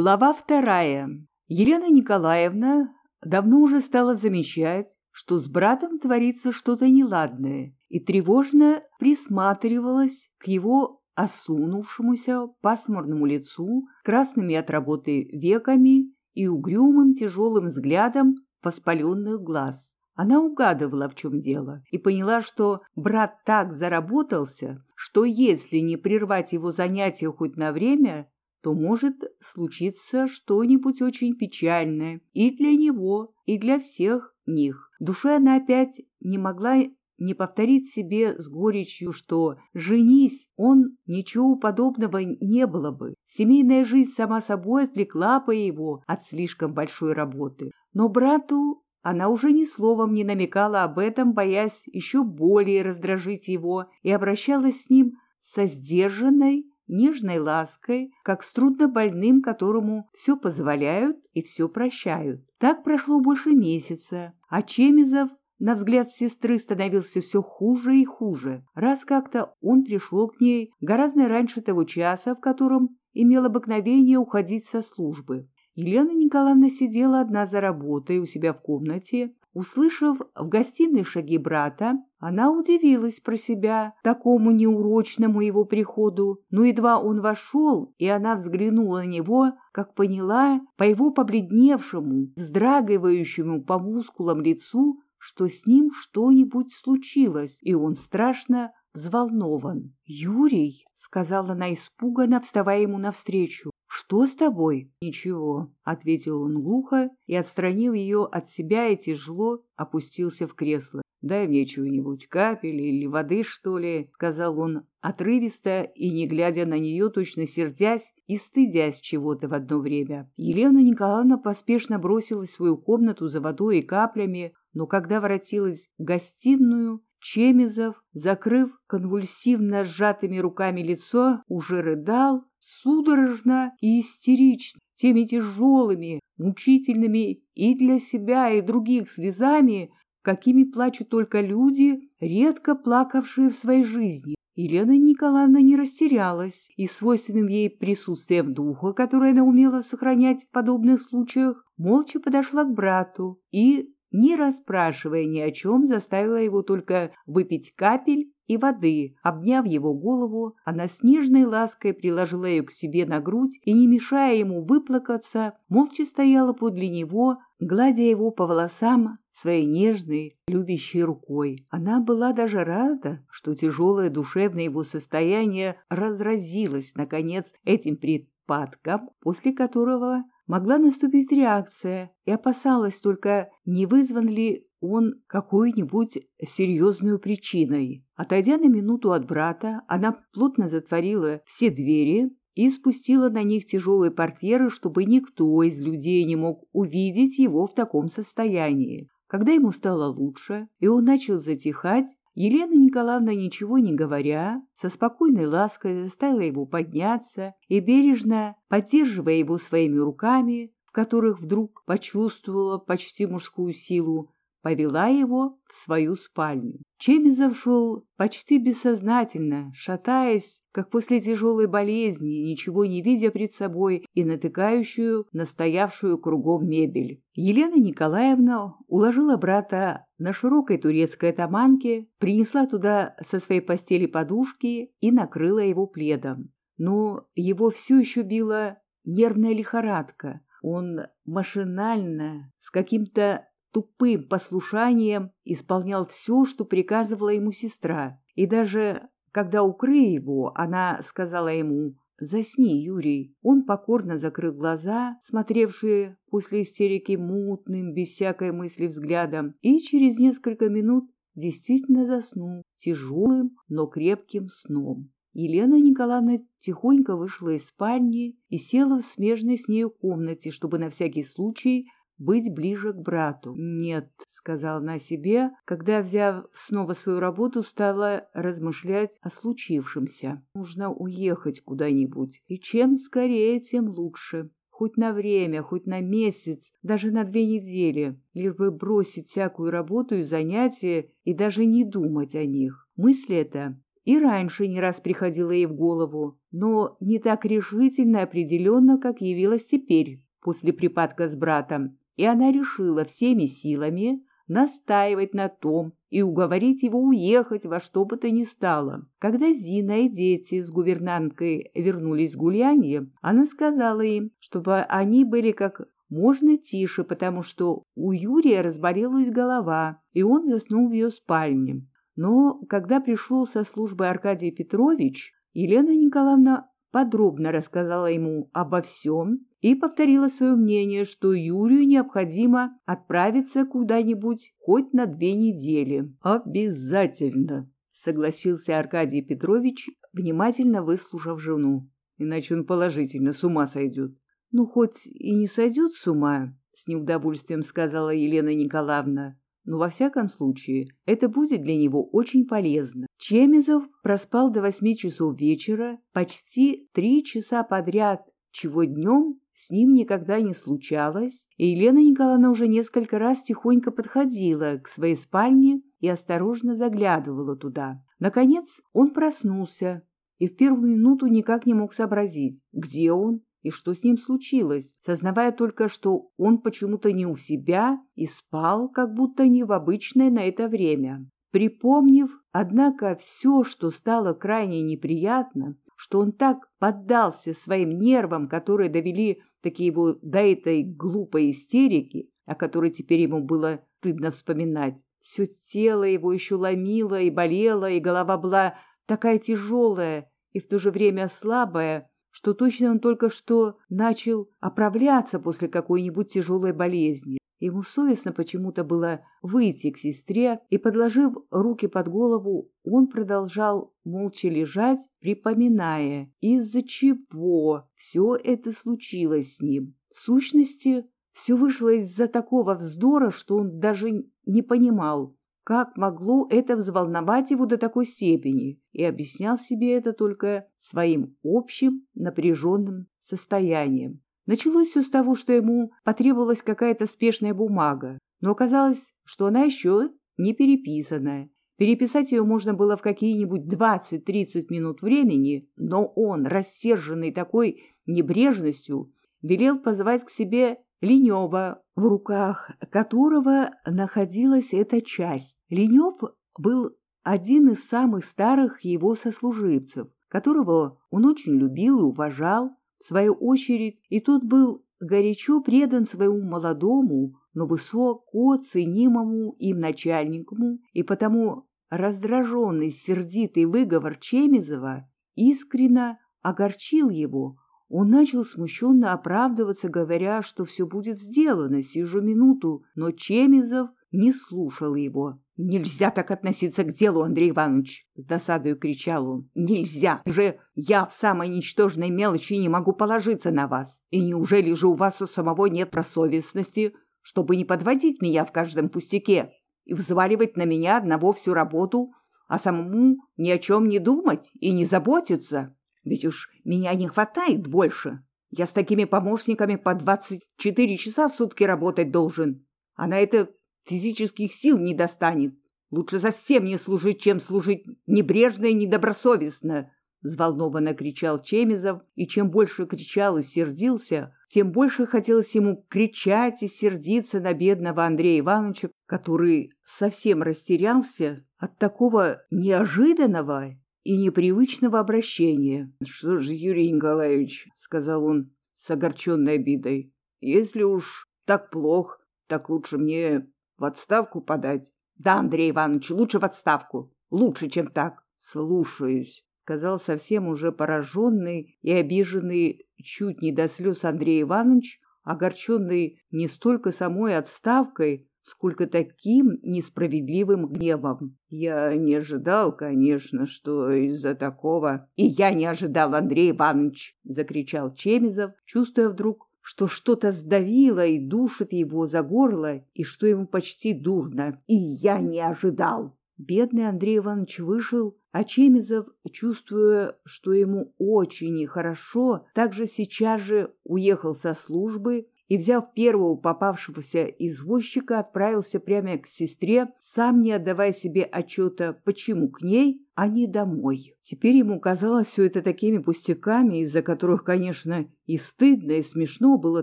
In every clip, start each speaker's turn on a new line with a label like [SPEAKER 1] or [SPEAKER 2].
[SPEAKER 1] Глава вторая. Елена Николаевна давно уже стала замечать, что с братом творится что-то неладное, и тревожно присматривалась к его осунувшемуся пасмурному лицу, красными от работы веками и угрюмым тяжелым взглядом воспаленных глаз. Она угадывала, в чем дело, и поняла, что брат так заработался, что если не прервать его занятия хоть на время, то может случиться что-нибудь очень печальное и для него, и для всех них. В душе она опять не могла не повторить себе с горечью, что «женись, он ничего подобного не было бы». Семейная жизнь сама собой отвлекла по его от слишком большой работы. Но брату она уже ни словом не намекала об этом, боясь еще более раздражить его, и обращалась с ним со сдержанной, нежной лаской, как с труднобольным, которому все позволяют и все прощают. Так прошло больше месяца, а Чемизов, на взгляд сестры, становился все хуже и хуже. Раз как-то он пришел к ней гораздо раньше того часа, в котором имел обыкновение уходить со службы. Елена Николаевна сидела одна за работой у себя в комнате Услышав в гостиной шаги брата, она удивилась про себя такому неурочному его приходу, но едва он вошел, и она взглянула на него, как поняла по его побледневшему, вздрагивающему по мускулам лицу, что с ним что-нибудь случилось, и он страшно взволнован. «Юрий», — сказала она испуганно, вставая ему навстречу, «Что с тобой?» «Ничего», — ответил он глухо и, отстранив ее от себя и тяжело, опустился в кресло. «Дай мне чего-нибудь, капель или воды, что ли», — сказал он отрывисто и, не глядя на нее, точно сердясь и стыдясь чего-то в одно время. Елена Николаевна поспешно бросилась в свою комнату за водой и каплями, но когда воротилась в гостиную, Чемизов, закрыв конвульсивно сжатыми руками лицо, уже рыдал судорожно и истерично, теми тяжелыми, мучительными и для себя, и других слезами, какими плачут только люди, редко плакавшие в своей жизни. Елена Николаевна не растерялась, и свойственным ей присутствием духа, которое она умела сохранять в подобных случаях, молча подошла к брату и, не расспрашивая ни о чем, заставила его только выпить капель и воды. Обняв его голову, она с нежной лаской приложила ее к себе на грудь и, не мешая ему выплакаться, молча стояла подле него, гладя его по волосам своей нежной, любящей рукой. Она была даже рада, что тяжелое душевное его состояние разразилось, наконец, этим припадком, после которого могла наступить реакция, и опасалась только, не вызван ли он какой-нибудь серьезной причиной. Отойдя на минуту от брата, она плотно затворила все двери и спустила на них тяжелые портьеры, чтобы никто из людей не мог увидеть его в таком состоянии. Когда ему стало лучше, и он начал затихать, Елена Николаевна, ничего не говоря, со спокойной лаской заставила его подняться и, бережно поддерживая его своими руками, в которых вдруг почувствовала почти мужскую силу, повела его в свою спальню. Чемизов шел почти бессознательно, шатаясь, как после тяжелой болезни, ничего не видя пред собой и натыкающую настоявшую кругом мебель. Елена Николаевна уложила брата на широкой турецкой таманке, принесла туда со своей постели подушки и накрыла его пледом. Но его все еще била нервная лихорадка. Он машинально, с каким-то тупым послушанием исполнял все, что приказывала ему сестра. И даже когда укрыли его, она сказала ему «Засни, Юрий». Он покорно закрыл глаза, смотревшие после истерики мутным, без всякой мысли взглядом, и через несколько минут действительно заснул тяжелым, но крепким сном. Елена Николаевна тихонько вышла из спальни и села в смежной с нею комнате, чтобы на всякий случай быть ближе к брату. «Нет», — сказала она себе, когда, взяв снова свою работу, стала размышлять о случившемся. «Нужно уехать куда-нибудь, и чем скорее, тем лучше. Хоть на время, хоть на месяц, даже на две недели, лишь бы бросить всякую работу и занятия и даже не думать о них». Мысль эта и раньше не раз приходила ей в голову, но не так решительно и определенно, как явилась теперь, после припадка с братом, и она решила всеми силами настаивать на том и уговорить его уехать во что бы то ни стало. Когда Зина и дети с гувернанткой вернулись с гулянья, она сказала им, чтобы они были как можно тише, потому что у Юрия разболелась голова, и он заснул в ее спальне. Но когда пришел со службы Аркадий Петрович, Елена Николаевна подробно рассказала ему обо всем и повторила свое мнение, что Юрию необходимо отправиться куда-нибудь хоть на две недели. «Обязательно!» — согласился Аркадий Петрович, внимательно выслушав жену. «Иначе он положительно с ума сойдет». «Ну, хоть и не сойдет с ума», — с неудовольствием сказала Елена Николаевна, но во всяком случае это будет для него очень полезно. Чемизов проспал до восьми часов вечера, почти три часа подряд, чего днем с ним никогда не случалось, и Елена Николаевна уже несколько раз тихонько подходила к своей спальне и осторожно заглядывала туда. Наконец он проснулся и в первую минуту никак не мог сообразить, где он и что с ним случилось, сознавая только, что он почему-то не у себя и спал, как будто не в обычное на это время. Припомнив, однако, все, что стало крайне неприятно, что он так поддался своим нервам, которые довели такие его до этой глупой истерики, о которой теперь ему было стыдно вспоминать. Все тело его еще ломило и болело, и голова была такая тяжелая и в то же время слабая, что точно он только что начал оправляться после какой-нибудь тяжелой болезни. Ему совестно почему-то было выйти к сестре, и, подложив руки под голову, он продолжал молча лежать, припоминая, из-за чего все это случилось с ним. В сущности, все вышло из-за такого вздора, что он даже не понимал, как могло это взволновать его до такой степени, и объяснял себе это только своим общим напряженным состоянием. Началось все с того, что ему потребовалась какая-то спешная бумага, но оказалось, что она еще не переписанная. Переписать ее можно было в какие-нибудь 20-30 минут времени, но он, рассерженный такой небрежностью, велел позвать к себе Ленева, в руках которого находилась эта часть. Ленев был один из самых старых его сослуживцев, которого он очень любил и уважал, в свою очередь, и тот был горячо предан своему молодому, но высоко ценимому им начальнику, и потому раздраженный сердитый выговор Чемизова искренно огорчил его, он начал смущенно оправдываться, говоря, что все будет сделано сию минуту, но Чемизов не слушал его. «Нельзя так относиться к делу, Андрей Иванович!» — с досадою кричал он. «Нельзя! Же я в самой ничтожной мелочи не могу положиться на вас. И неужели же у вас у самого нет просовестности, чтобы не подводить меня в каждом пустяке и взваливать на меня одного всю работу, а самому ни о чем не думать и не заботиться?» Ведь уж меня не хватает больше. Я с такими помощниками по 24 часа в сутки работать должен, а на это физических сил не достанет. Лучше совсем не служить, чем служить небрежно и недобросовестно. — взволнованно кричал Чемизов, и чем больше кричал и сердился, тем больше хотелось ему кричать и сердиться на бедного Андрея Ивановича, который совсем растерялся от такого неожиданного и непривычного обращения. — Что же, Юрий Николаевич, — сказал он с огорченной обидой, — если уж так плохо, так лучше мне в отставку подать. — Да, Андрей Иванович, лучше в отставку. Лучше, чем так. — Слушаюсь, — сказал совсем уже пораженный и обиженный чуть не до слез Андрей Иванович, огорченный не столько самой отставкой, сколько таким несправедливым гневом. Я не ожидал, конечно, что из-за такого... — И я не ожидал, Андрей Иванович! — закричал Чемизов, чувствуя вдруг, что что-то сдавило и душит его за горло, и что ему почти дурно. И я не ожидал! Бедный Андрей Иванович вышел, а Чемизов, чувствуя, что ему очень нехорошо, также сейчас же уехал со службы и, взяв первого попавшегося извозчика, отправился прямо к сестре, сам не отдавая себе отчета, почему к ней, а не домой. Теперь ему казалось все это такими пустяками, из-за которых, конечно, и стыдно, и смешно было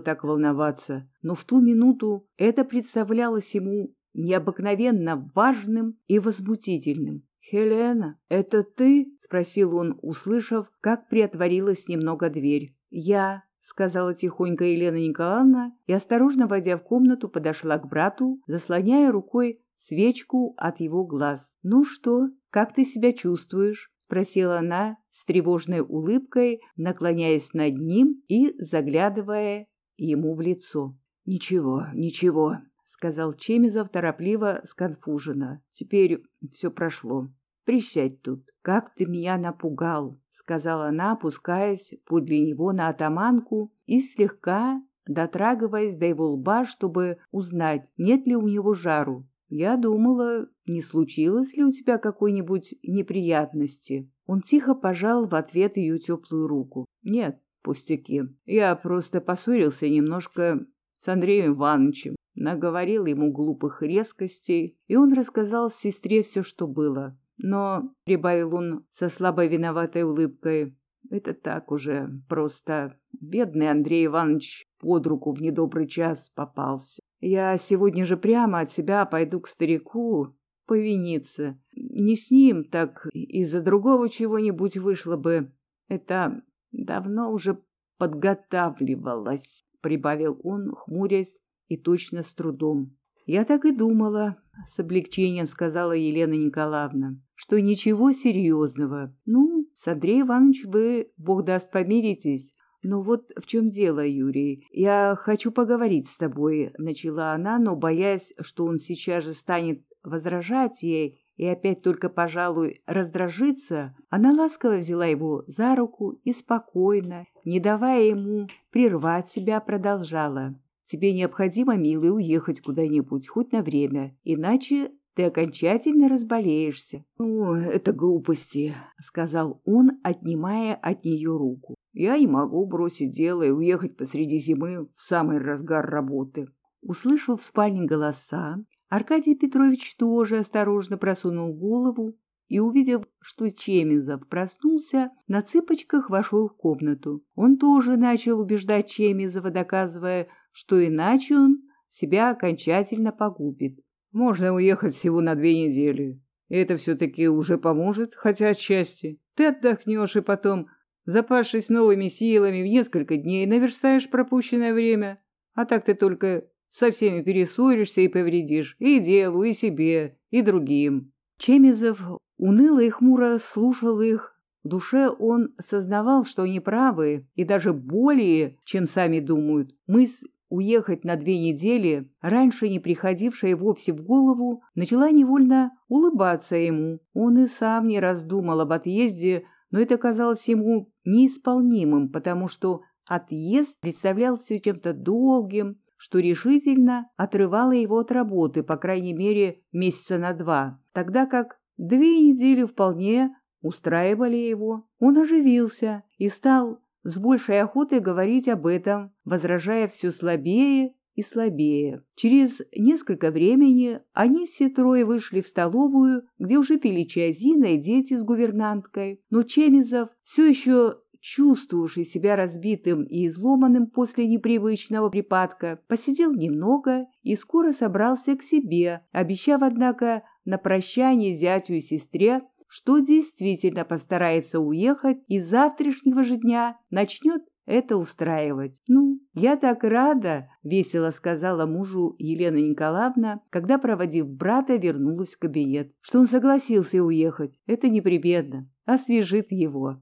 [SPEAKER 1] так волноваться, но в ту минуту это представлялось ему необыкновенно важным и возмутительным. «Хелена, это ты?» — спросил он, услышав, как приотворилась немного дверь. «Я», — сказала тихонько Елена Николаевна и, осторожно войдя в комнату, подошла к брату, заслоняя рукой свечку от его глаз. «Ну что, как ты себя чувствуешь?» — спросила она с тревожной улыбкой, наклоняясь над ним и заглядывая ему в лицо. «Ничего, ничего», — сказал Чемизов торопливо, сконфуженно. «Теперь все прошло. Присядь тут. Как ты меня напугал!» — сказала она, опускаясь подле него на атаманку и слегка дотрагиваясь до его лба, чтобы узнать, нет ли у него жару. «Я думала, не случилось ли у тебя какой-нибудь неприятности?» Он тихо пожал в ответ ее теплую руку. «Нет, пустяки. Я просто поссорился немножко с Андреем Ивановичем, наговорил ему глупых резкостей, и он рассказал сестре все, что было. Но, — прибавил он со слабой виноватой улыбкой, — это так уже, просто бедный Андрей Иванович под руку в недобрый час попался. Я сегодня же прямо от себя пойду к старику повиниться. Не с ним, так из-за другого чего-нибудь вышло бы. Это давно уже подготавливалось, — прибавил он, хмурясь и точно с трудом. «Я так и думала», — с облегчением сказала Елена Николаевна, «что ничего серьезного. Ну, с Андреем Ивановичем вы, бог даст, помиритесь, «Ну вот в чем дело, Юрий. Я хочу поговорить с тобой», — начала она, но, боясь, что он сейчас же станет возражать ей и опять только, пожалуй, раздражиться, она ласково взяла его за руку и спокойно, не давая ему прервать себя, продолжала. «Тебе необходимо, милый, уехать куда-нибудь, хоть на время, иначе ты окончательно разболеешься. — Ну, это глупости, — сказал он, отнимая от нее руку. — Я не могу бросить дело и уехать посреди зимы в самый разгар работы. Услышал в спальне голоса, Аркадий Петрович тоже осторожно просунул голову и, увидев, что Чемизов проснулся, на цыпочках вошел в комнату. Он тоже начал убеждать Чемизова, доказывая, что иначе он себя окончательно погубит. Можно уехать всего на две недели. Это все-таки уже поможет, хотя отчасти. Ты отдохнешь и потом, запавшись новыми силами, в несколько дней наверстаешь пропущенное время. А так ты только со всеми перессоришься и повредишь и делу, и себе, и другим. Чемизов уныло и хмуро слушал их. В душе он сознавал, что они правы, и даже более, чем сами думают. Мысль уехать на две недели, раньше не приходившая вовсе в голову, начала невольно улыбаться ему. Он и сам не раздумал об отъезде, но это казалось ему неисполнимым, потому что отъезд представлялся чем-то долгим, что решительно отрывало его от работы, по крайней мере, месяца на два, тогда как две недели вполне устраивали его. Он оживился и стал с большей охотой говорить об этом, возражая все слабее и слабее. Через несколько времени они все трое вышли в столовую, где уже пили чай Зина и дети с гувернанткой, но Чемизов, все еще чувствовавший себя разбитым и изломанным после непривычного припадка, посидел немного и скоро собрался к себе, обещав, однако, на прощание зятю и сестре что действительно постарается уехать и с завтрашнего же дня начнет это устраивать. «Ну, я так рада!» — весело сказала мужу Елена Николаевна, когда, проводив брата, вернулась в кабинет, что он согласился уехать. Это непременно освежит его.